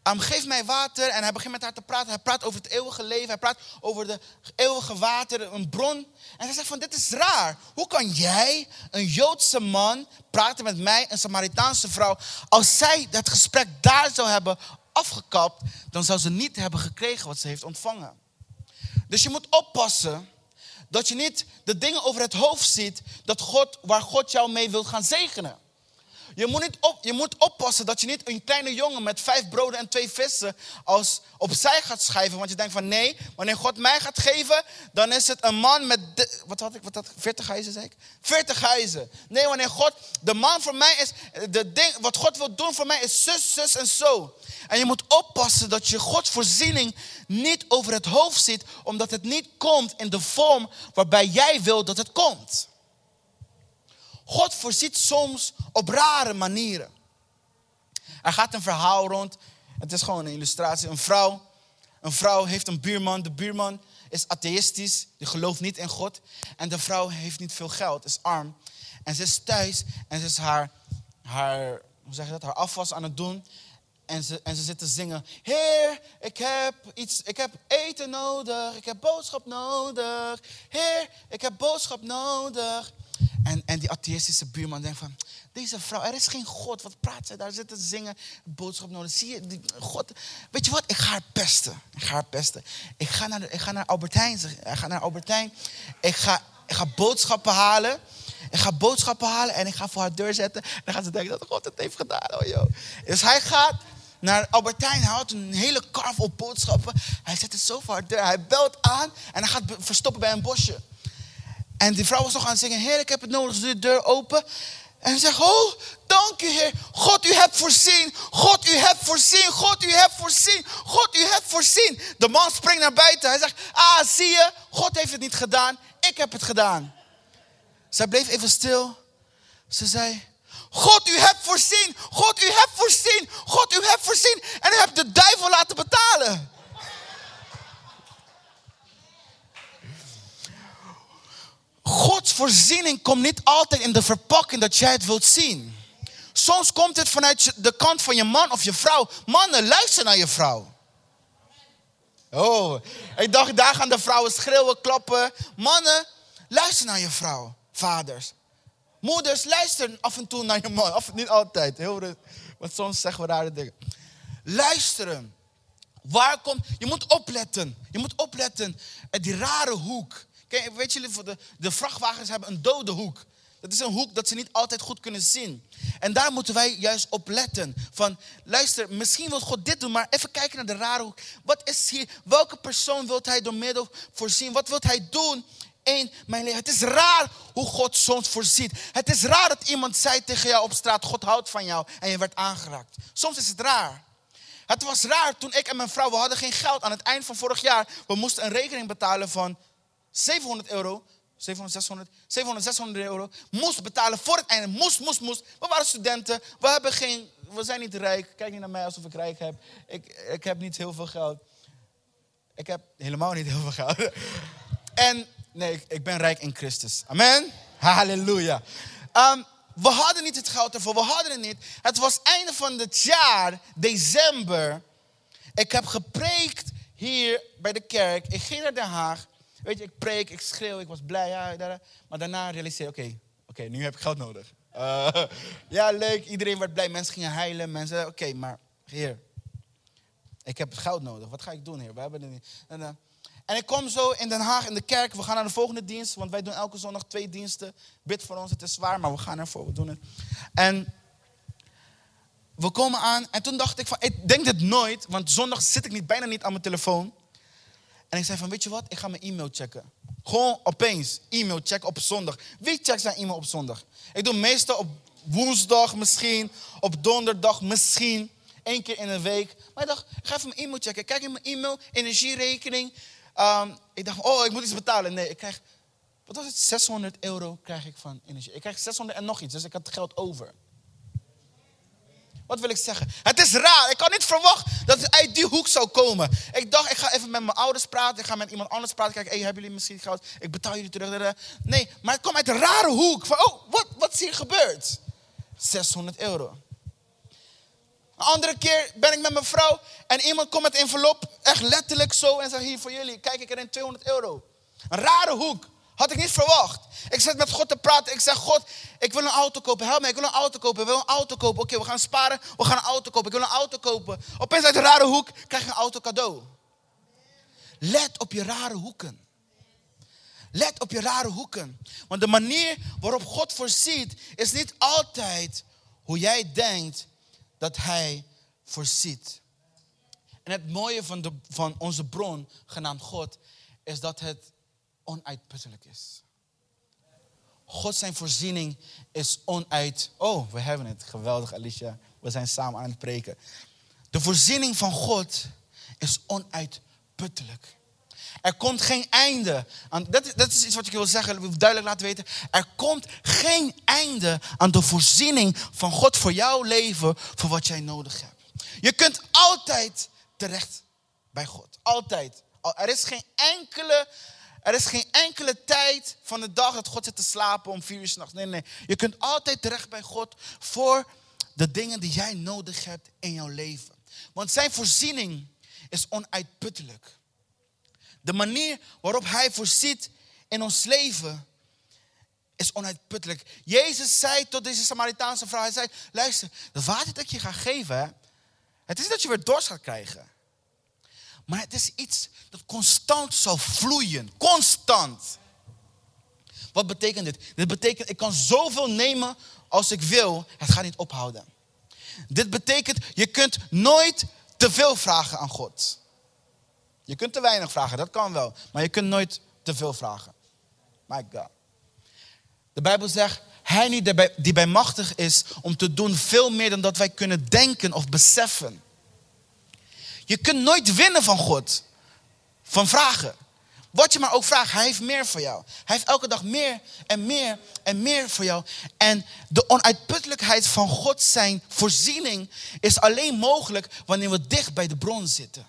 um, geef mij water. En hij begint met haar te praten. Hij praat over het eeuwige leven. Hij praat over de eeuwige water, een bron. En hij zegt van, dit is raar. Hoe kan jij, een Joodse man, praten met mij, een Samaritaanse vrouw. Als zij dat gesprek daar zou hebben afgekapt, dan zou ze niet hebben gekregen wat ze heeft ontvangen. Dus je moet oppassen dat je niet de dingen over het hoofd ziet dat God, waar God jou mee wil gaan zegenen. Je moet, niet op, je moet oppassen dat je niet een kleine jongen met vijf broden en twee vissen als opzij gaat schrijven. Want je denkt van nee, wanneer God mij gaat geven, dan is het een man met, wat had ik, wat had 40 huizen zei ik? 40 huizen. Nee, wanneer God, de man voor mij is, de ding, wat God wil doen voor mij is zus, zus en zo. En je moet oppassen dat je Gods voorziening niet over het hoofd ziet, omdat het niet komt in de vorm waarbij jij wil dat het komt. God voorziet soms op rare manieren. Er gaat een verhaal rond. Het is gewoon een illustratie. Een vrouw, een vrouw heeft een buurman. De buurman is atheïstisch. Die gelooft niet in God. En de vrouw heeft niet veel geld, is arm. En ze is thuis en ze is haar, haar, hoe zeg je dat, haar afwas aan het doen. En ze, en ze zit te zingen. Heer, ik heb, iets, ik heb eten nodig. Ik heb boodschap nodig. Heer, ik heb boodschap nodig. En, en die atheïstische buurman denkt van, deze vrouw, er is geen God. Wat praat zij daar? Zitten te zingen, boodschap nodig. Zie je, die, God, weet je wat? Ik ga haar pesten. Ik ga haar pesten. Ik ga naar, ik ga naar Albertijn. Ga naar Albertijn. Ik ga, ik ga boodschappen halen. Ik ga boodschappen halen en ik ga voor haar deur zetten. Dan gaat ze denken dat God het heeft gedaan. Oh, joh. Dus hij gaat naar Albertijn. Houdt een hele kar vol boodschappen. Hij zet het zo voor haar deur. Hij belt aan en hij gaat verstoppen bij een bosje. En die vrouw was nog aan het zeggen, Heer, ik heb het nodig. De deur open. En ze zegt, oh, dank u Heer. God, u hebt voorzien. God, u hebt voorzien. God, u hebt voorzien. God, u hebt voorzien. De man springt naar buiten. Hij zegt, ah, zie je, God heeft het niet gedaan. Ik heb het gedaan. Zij bleef even stil. Ze zei, God, u hebt voorzien. God, u hebt voorzien. God, u hebt voorzien. En u hebt de duivel laten betalen. Gods voorziening komt niet altijd in de verpakking dat jij het wilt zien. Soms komt het vanuit de kant van je man of je vrouw. Mannen, luister naar je vrouw. Oh, ik dacht, daar gaan de vrouwen schreeuwen, klappen. Mannen, luister naar je vrouw. Vaders. Moeders, luister af en toe naar je man. Of niet altijd, heel want soms zeggen we rare dingen. Luisteren. Waar komt, je moet opletten. Je moet opletten. Die rare hoek. Weet jullie, de, de vrachtwagens hebben een dode hoek. Dat is een hoek dat ze niet altijd goed kunnen zien. En daar moeten wij juist op letten. Van, luister, misschien wil God dit doen, maar even kijken naar de rare hoek. Wat is hier? Welke persoon wil hij door middel voorzien? Wat wil hij doen in mijn leven? Het is raar hoe God soms voorziet. Het is raar dat iemand zei tegen jou op straat, God houdt van jou. En je werd aangeraakt. Soms is het raar. Het was raar toen ik en mijn vrouw, we hadden geen geld aan het eind van vorig jaar. We moesten een rekening betalen van 700 euro, 700, 600, 700, 600 euro, moest betalen voor het einde. Moest, moest, moest. We waren studenten, we, hebben geen, we zijn niet rijk. Kijk niet naar mij alsof ik rijk heb. Ik, ik heb niet heel veel geld. Ik heb helemaal niet heel veel geld. En nee, ik, ben rijk in Christus. Amen. Halleluja. Um, we hadden niet het geld ervoor, we hadden het niet. Het was einde van het jaar, december. Ik heb gepreekt hier bij de kerk. Ik ging naar Den Haag. Weet je, ik preek, ik schreeuw, ik was blij. Ja, maar daarna realiseer ik, oké, oké, nu heb ik geld nodig. Uh, ja, leuk, iedereen werd blij. Mensen gingen heilen. Mensen, oké, maar heer, ik heb geld nodig. Wat ga ik doen, heer? We hebben het. En, uh, en ik kom zo in Den Haag in de kerk. We gaan naar de volgende dienst, want wij doen elke zondag twee diensten. Bid voor ons, het is zwaar, maar we gaan ervoor, we doen het. En we komen aan en toen dacht ik van, ik denk dit nooit, want zondag zit ik niet, bijna niet aan mijn telefoon. En ik zei van, weet je wat, ik ga mijn e-mail checken. Gewoon opeens, e-mail checken op zondag. Wie checkt zijn e-mail op zondag? Ik doe meestal op woensdag misschien, op donderdag misschien, één keer in een week. Maar ik dacht, ik ga even mijn e-mail checken. Kijk in mijn e-mail, energierekening. Um, ik dacht, oh, ik moet iets betalen. Nee, ik krijg, wat was het, 600 euro krijg ik van energie. Ik krijg 600 en nog iets, dus ik had geld over. Wat wil ik zeggen? Het is raar. Ik kan niet verwachten dat het uit die hoek zou komen. Ik dacht, ik ga even met mijn ouders praten. Ik ga met iemand anders praten. Kijk, hey, hebben jullie misschien geld? Ik betaal jullie terug. Nee, maar het komt uit een rare hoek. Van, oh, wat, wat is hier gebeurd? 600 euro. Een andere keer ben ik met mijn vrouw en iemand komt met envelop, echt letterlijk zo, en zegt hier voor jullie, kijk ik erin 200 euro. Een rare hoek. Had ik niet verwacht. Ik zit met God te praten. Ik zeg, God, ik wil een auto kopen. Help me, ik wil een auto kopen. Ik wil een auto kopen. Oké, we gaan sparen. We gaan een auto kopen. Ik wil een auto kopen. Opeens uit een rare hoek krijg je een auto cadeau. Let op je rare hoeken. Let op je rare hoeken. Want de manier waarop God voorziet is niet altijd hoe jij denkt dat hij voorziet. En het mooie van, de, van onze bron, genaamd God, is dat het onuitputtelijk is. God zijn voorziening is onuit. Oh, we hebben het. Geweldig, Alicia. We zijn samen aan het preken. De voorziening van God is onuitputtelijk. Er komt geen einde aan. Dat, dat is iets wat ik wil zeggen, duidelijk laten weten. Er komt geen einde aan de voorziening van God voor jouw leven, voor wat jij nodig hebt. Je kunt altijd terecht bij God. Altijd. Er is geen enkele, er is geen enkele tijd van de dag dat God zit te slapen om vier uur s'nachts. Nee, nee. Je kunt altijd terecht bij God voor de dingen die jij nodig hebt in jouw leven. Want zijn voorziening is onuitputtelijk. De manier waarop Hij voorziet in ons leven is onuitputtelijk. Jezus zei tot deze Samaritaanse vrouw, hij zei, luister, de water dat ik je ga geven, het is niet dat je weer dorst gaat krijgen. Maar het is iets dat constant zal vloeien. Constant. Wat betekent dit? Dit betekent, ik kan zoveel nemen als ik wil. Het gaat niet ophouden. Dit betekent, je kunt nooit te veel vragen aan God. Je kunt te weinig vragen, dat kan wel. Maar je kunt nooit te veel vragen. My God. De Bijbel zegt, hij niet die bij machtig is om te doen veel meer dan dat wij kunnen denken of beseffen. Je kunt nooit winnen van God. Van vragen. Wat je maar ook vraagt, hij heeft meer voor jou. Hij heeft elke dag meer en meer en meer voor jou. En de onuitputtelijkheid van God zijn voorziening is alleen mogelijk wanneer we dicht bij de bron zitten.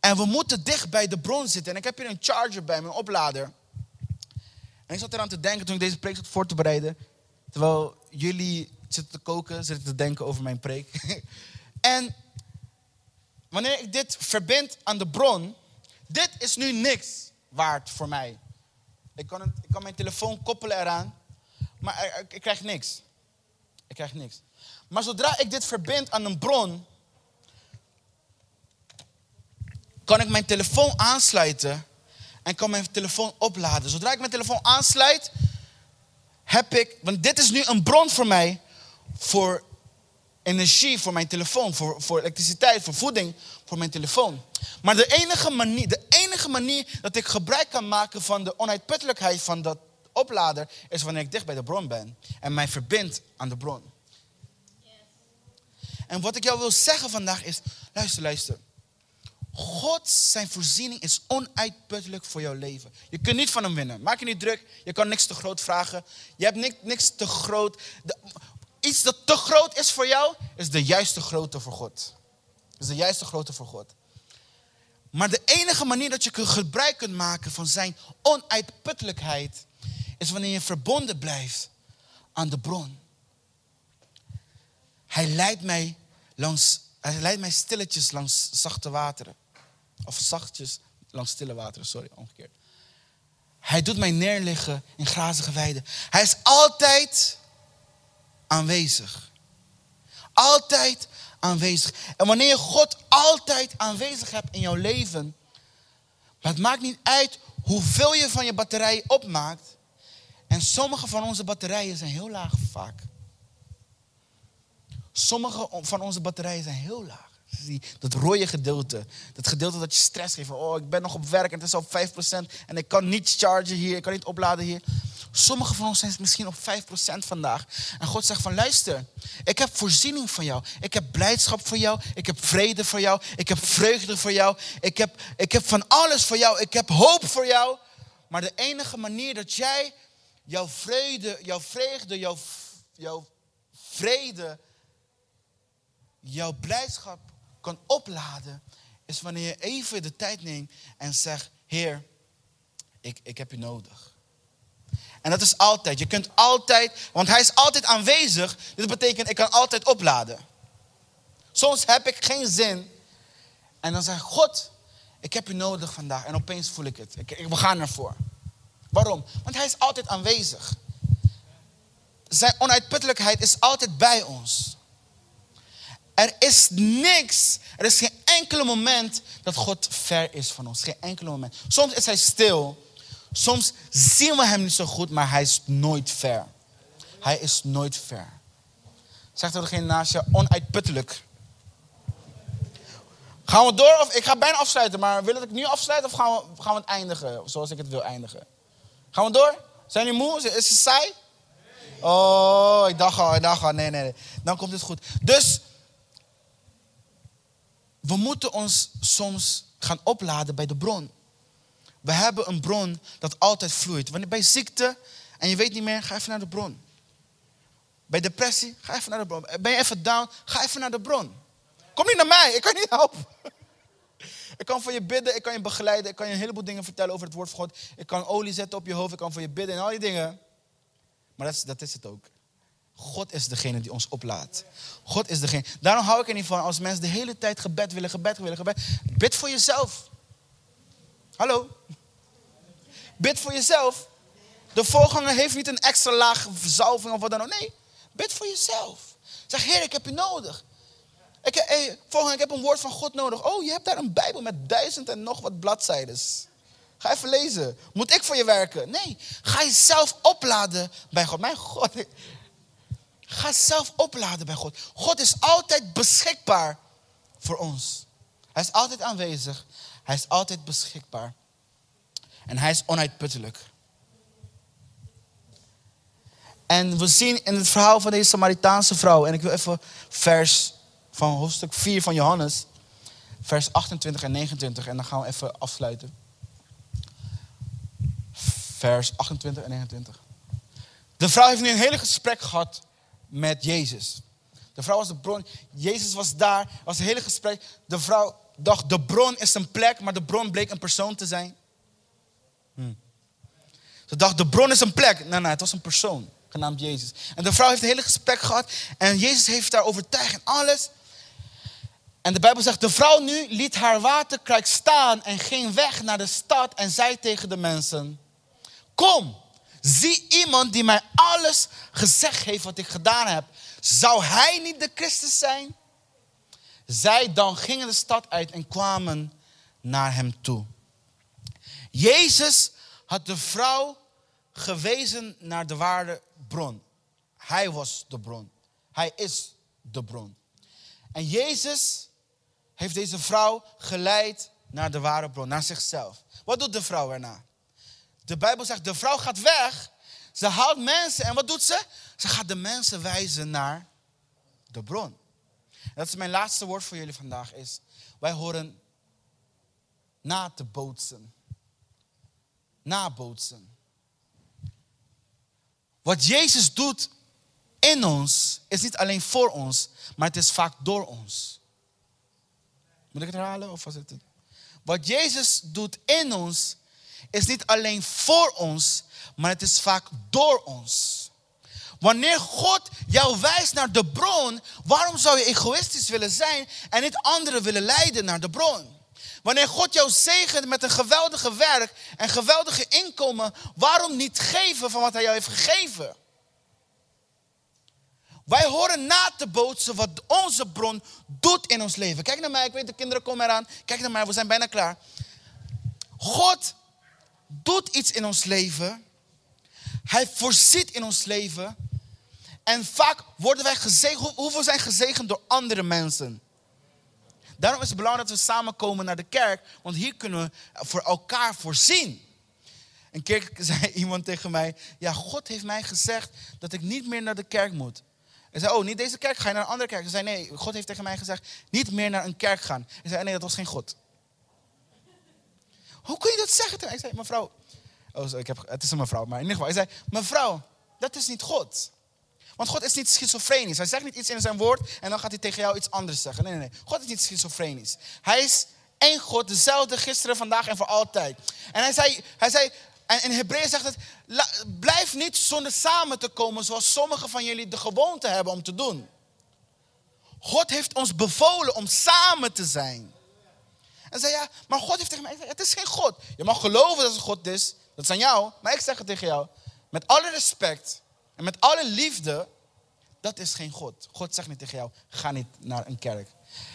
En we moeten dicht bij de bron zitten. En ik heb hier een charger bij een oplader. En ik zat eraan te denken toen ik deze preek zat voor te bereiden. Terwijl jullie zitten te koken, zitten te denken over mijn preek. en wanneer ik dit verbind aan de bron, dit is nu niks waard voor mij. Ik kan, het, ik kan mijn telefoon koppelen eraan, maar ik krijg niks. Ik krijg niks. Maar zodra ik dit verbind aan een bron, kan ik mijn telefoon aansluiten en kan mijn telefoon opladen. Zodra ik mijn telefoon aansluit, heb ik, want dit is nu een bron voor mij voor energie voor mijn telefoon, voor, voor elektriciteit, voor voeding voor mijn telefoon. Maar de enige, manier, de enige manier dat ik gebruik kan maken van de onuitputtelijkheid van dat oplader is wanneer ik dicht bij de bron ben en mij verbind aan de bron. En wat ik jou wil zeggen vandaag is, luister, luister. God, zijn voorziening is onuitputtelijk voor jouw leven. Je kunt niet van hem winnen. Maak je niet druk. Je kan niks te groot vragen. Je hebt niks, niks te groot. Iets dat te groot is voor jou, is de juiste grootte voor God. Is de juiste grootte voor God. Maar de enige manier dat je gebruik kunt maken van zijn onuitputtelijkheid, is wanneer je verbonden blijft aan de bron. Hij leidt mij langs, hij leidt mij stilletjes langs zachte wateren. Of zachtjes langs stille wateren, sorry, omgekeerd. Hij doet mij neerliggen in grazige weiden. Hij is altijd aanwezig. Altijd aanwezig. En wanneer je God altijd aanwezig hebt in jouw leven, maar het maakt niet uit hoeveel je van je batterij opmaakt. En sommige van onze batterijen zijn heel laag vaak. Sommige van onze batterijen zijn heel laag. Dat rode gedeelte. Dat gedeelte dat je stress geeft. Oh, ik ben nog op werk en het is al 5% en ik kan niet chargen hier, ik kan niet opladen hier. Sommigen van ons zijn misschien op 5% vandaag. En God zegt van luister, ik heb voorziening van jou. Ik heb blijdschap voor jou. Ik heb vrede voor jou. Ik heb vreugde voor jou. Ik heb, ik heb van alles voor jou. Ik heb hoop voor jou. Maar de enige manier dat jij jouw vrede, jouw vreugde, jouw, jouw vrede, jouw blijdschap kan opladen, is wanneer je even de tijd neemt en zegt, Heer, ik, ik heb u nodig. En dat is altijd. Je kunt altijd, want hij is altijd aanwezig. Dit betekent, ik kan altijd opladen. Soms heb ik geen zin. En dan zeg ik, God, ik heb u nodig vandaag. En opeens voel ik het. Ik, ik, we gaan ervoor. Waarom? Want hij is altijd aanwezig. Zijn onuitputtelijkheid is altijd bij ons. Er is niks, er is geen enkele moment dat God ver is van ons. Geen enkele moment. Soms is hij stil. Soms zien we hem niet zo goed, maar hij is nooit ver. Hij is nooit ver. Zeg tegen degene naast je, onuitputtelijk. Gaan we door? Of, ik ga bijna afsluiten, maar wil ik nu afsluiten of gaan we, gaan we het eindigen zoals ik het wil eindigen? Gaan we door? Zijn jullie moe? Is het saai? Oh, ik dacht al, ik dacht al. Nee, nee, nee. Dan komt het goed. Dus, we moeten ons soms gaan opladen bij de bron. We hebben een bron dat altijd vloeit. Wanneer bij ziekte en je weet niet meer, ga even naar de bron. Bij depressie, ga even naar de bron. Ben je even down, ga even naar de bron. Kom niet naar mij, ik kan je niet helpen. Ik kan voor je bidden, ik kan je begeleiden, ik kan je een heleboel dingen vertellen over het woord van God. Ik kan olie zetten op je hoofd, ik kan voor je bidden en al die dingen. Maar dat is, dat is het ook. God is degene die ons oplaadt. God is degene. Daarom hou ik er niet van als mensen de hele tijd gebed willen, gebed willen, gebed. Bid voor jezelf. Hallo? Bid voor jezelf. De voorganger heeft niet een extra laag zalving of wat dan ook. Nee, bid voor jezelf. Zeg, Heer, ik heb je nodig. Ik, ik heb een woord van God nodig. Oh, je hebt daar een Bijbel met duizend en nog wat bladzijden. Ga even lezen. Moet ik voor je werken? Nee, ga jezelf opladen bij God. Mijn God. Ga zelf opladen bij God. God is altijd beschikbaar voor ons. Hij is altijd aanwezig. Hij is altijd beschikbaar. En hij is onuitputtelijk. En we zien in het verhaal van deze Samaritaanse vrouw, en ik wil even vers van hoofdstuk 4 van Johannes, vers 28 en 29, en dan gaan we even afsluiten. Vers 28 en 29. De vrouw heeft nu een hele gesprek gehad met Jezus. De vrouw was de bron. Jezus was daar, was een hele gesprek. De vrouw dacht, de bron is een plek, maar de bron bleek een persoon te zijn. Hm. Ze dacht, de bron is een plek. Nee, nee, het was een persoon, genaamd Jezus. En de vrouw heeft een hele gesprek gehad. En Jezus heeft daar overtuigd en alles. En de Bijbel zegt, de vrouw nu liet haar waterkruik staan en ging weg naar de stad en zei tegen de mensen, kom, zie iemand die mij alles gezegd heeft wat ik gedaan heb. Zou hij niet de Christus zijn? Zij dan gingen de stad uit en kwamen naar hem toe. Jezus had de vrouw gewezen naar de ware bron. Hij was de bron. Hij is de bron. En Jezus heeft deze vrouw geleid naar de ware bron, naar zichzelf. Wat doet de vrouw erna? De Bijbel zegt, de vrouw gaat weg. Ze haalt mensen en wat doet ze? Ze gaat de mensen wijzen naar de bron. Dat is mijn laatste woord voor jullie vandaag is, wij horen na te bootsen. Nabootsen. Wat Jezus doet in ons is niet alleen voor ons, maar het is vaak door ons. Moet ik het herhalen of was het het? Wat Jezus doet in ons is niet alleen voor ons, maar het is vaak door ons. Wanneer God jou wijst naar de bron, waarom zou je egoïstisch willen zijn en niet anderen willen leiden naar de bron? Wanneer God jou zegent met een geweldige werk en geweldige inkomen, waarom niet geven van wat Hij jou heeft gegeven? Wij horen na te bootsen wat onze bron doet in ons leven. Kijk naar mij, ik weet de kinderen komen eraan. Kijk naar mij, we zijn bijna klaar. God doet iets in ons leven. Hij voorziet in ons leven. En vaak worden wij gezegend, hoeveel zijn gezegend door andere mensen. Daarom is het belangrijk dat we samenkomen naar de kerk, want hier kunnen we voor elkaar voorzien. Een keer zei iemand tegen mij, ja, God heeft mij gezegd dat ik niet meer naar de kerk moet. Hij zei, oh, niet deze kerk, ga je naar een andere kerk? Hij zei, nee, God heeft tegen mij gezegd, niet meer naar een kerk gaan. Hij zei, nee, dat was geen God. Hoe kun je dat zeggen? Ik zei, mevrouw, oh, ik heb, het is een mevrouw, maar in ieder geval. Hij zei, mevrouw, dat is niet God. Want God is niet schizofrenisch. Hij zegt niet iets in zijn woord en dan gaat hij tegen jou iets anders zeggen. Nee, nee, nee. God is niet schizofrenisch. Hij is één God, dezelfde gisteren, vandaag en voor altijd. En hij zei, hij zei en in Hebreeën zegt het, blijf niet zonder samen te komen zoals sommigen van jullie de gewoonte hebben om te doen. God heeft ons bevolen om samen te zijn. En zei ja, maar God heeft tegen mij gezegd, het is geen God. Je mag geloven dat het God is, dat is aan jou. Maar ik zeg het tegen jou, met alle respect en met alle liefde, dat is geen God. God zegt niet tegen jou, ga niet naar een kerk.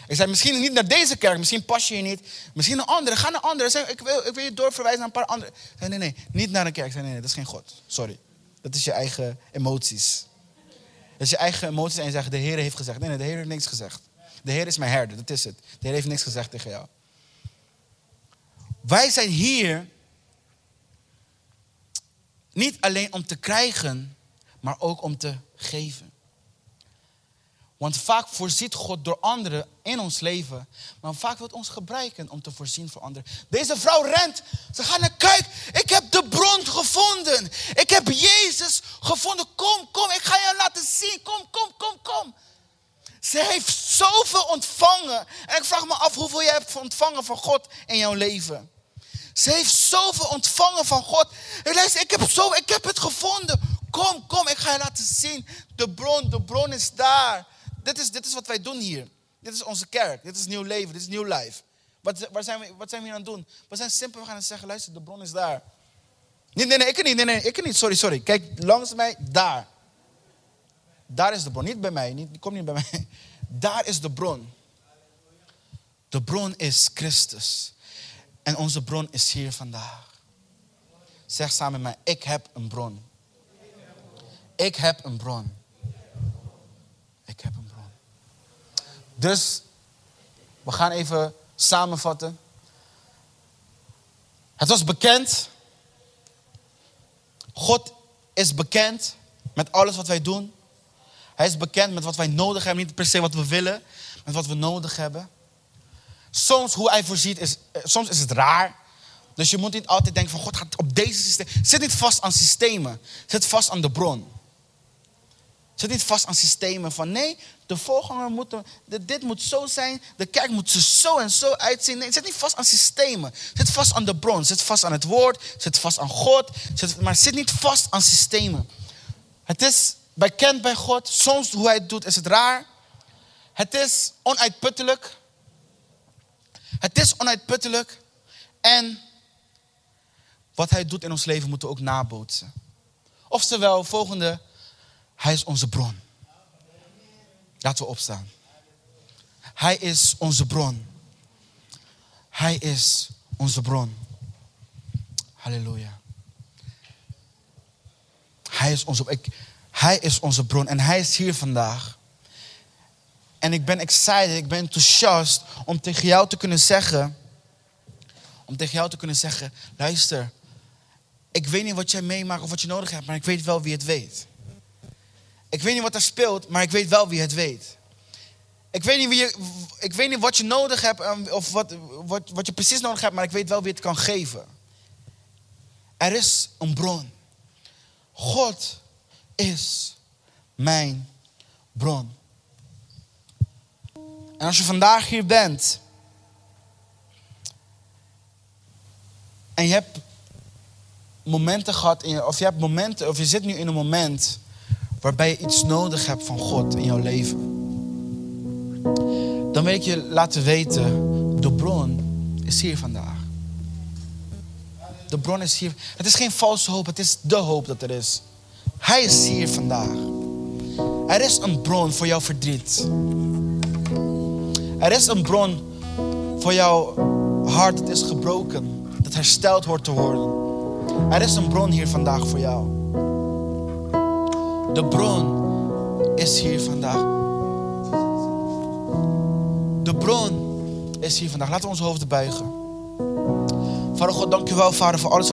Ik zei, misschien niet naar deze kerk, misschien pas je hier niet. Misschien een andere, ga naar andere. Zei, ik, wil, ik wil je doorverwijzen naar een paar andere. Ik zei, nee, nee, niet naar een kerk. Ik zei, nee, nee, dat is geen God. Sorry. Dat is je eigen emoties. is je eigen emoties en je zegt, de Heer heeft gezegd. Nee, nee, de Heer heeft niks gezegd. De Heer is mijn herder, dat is het. De Heer heeft niks gezegd tegen jou. Wij zijn hier niet alleen om te krijgen, maar ook om te geven. Want vaak voorziet God door anderen in ons leven. Maar vaak wil ons gebruiken om te voorzien voor anderen. Deze vrouw rent. Ze gaat naar kijk. Ik heb de bron gevonden. Ik heb Jezus gevonden. Kom, kom. Ik ga je laten zien. Kom, kom, kom, kom. Ze heeft zoveel ontvangen. En ik vraag me af hoeveel je hebt ontvangen van God in jouw leven. Ze heeft zoveel ontvangen van God. En ik heb, zo, ik heb het gevonden. Kom, kom, ik ga je laten zien. De bron, de bron is daar. Dit is, dit is wat wij doen hier. Dit is onze kerk. Dit is nieuw leven. Dit is nieuw life. Wat, waar zijn we, wat zijn we hier aan het doen? We zijn simpel. We gaan zeggen, luister, de bron is daar. Nee, nee, nee, ik niet. Nee, nee, ik niet. Sorry, sorry. Kijk langs mij, daar. Daar is de bron. Niet bij mij. Niet, kom niet bij mij. Daar is de bron. De bron is Christus. En onze bron is hier vandaag. Zeg samen met mij, ik heb een bron. Ik heb een bron. Ik heb een bron. Dus we gaan even samenvatten. Het was bekend. God is bekend met alles wat wij doen. Hij is bekend met wat wij nodig hebben. Niet per se wat we willen, met wat we nodig hebben. Soms hoe hij voorziet is, eh, soms is het raar. Dus je moet niet altijd denken van God gaat op deze systeem. Zit niet vast aan systemen. Zit vast aan de bron. Zit niet vast aan systemen van nee, de voorganger moet, dit moet zo zijn, de kerk moet er zo en zo uitzien. Nee, zit niet vast aan systemen. Zit vast aan de bron, zit vast aan het woord, zit vast aan God, zit, maar zit niet vast aan systemen. Het is bekend bij God. Soms hoe hij het doet is het raar. Het is onuitputtelijk. Het is onuitputtelijk. En wat hij doet in ons leven moeten we ook nabootsen. Oftewel, volgende, hij is onze bron. Laten we opstaan. Hij is onze bron. Hij is onze bron. Halleluja. Hij is onze, ik, hij is onze bron en hij is hier vandaag. En ik ben excited, ik ben enthousiast om tegen jou te kunnen zeggen, om tegen jou te kunnen zeggen, luister, ik weet niet wat jij meemaakt of wat je nodig hebt, maar ik weet wel wie het weet. Ik weet niet wat er speelt, maar ik weet wel wie het weet. Ik weet niet, wie je, ik weet niet wat je nodig hebt of wat, wat, wat je precies nodig hebt, maar ik weet wel wie het kan geven. Er is een bron. God is mijn bron. En als je vandaag hier bent en je hebt momenten gehad, in je, of je hebt momenten, of je zit nu in een moment waarbij je iets nodig hebt van God in jouw leven, dan wil ik je laten weten, de bron is hier vandaag. De bron is hier. Het is geen valse hoop, het is de hoop dat er is. Hij is hier vandaag. Er is een bron voor jouw verdriet. Er is een bron voor jouw hart dat is gebroken, dat hersteld hoort te worden. Er is een bron hier vandaag voor jou. De bron is hier vandaag. De bron is hier vandaag. Laten we onze hoofden buigen. Vader God, dank u wel, Vader, voor alles